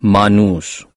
manús.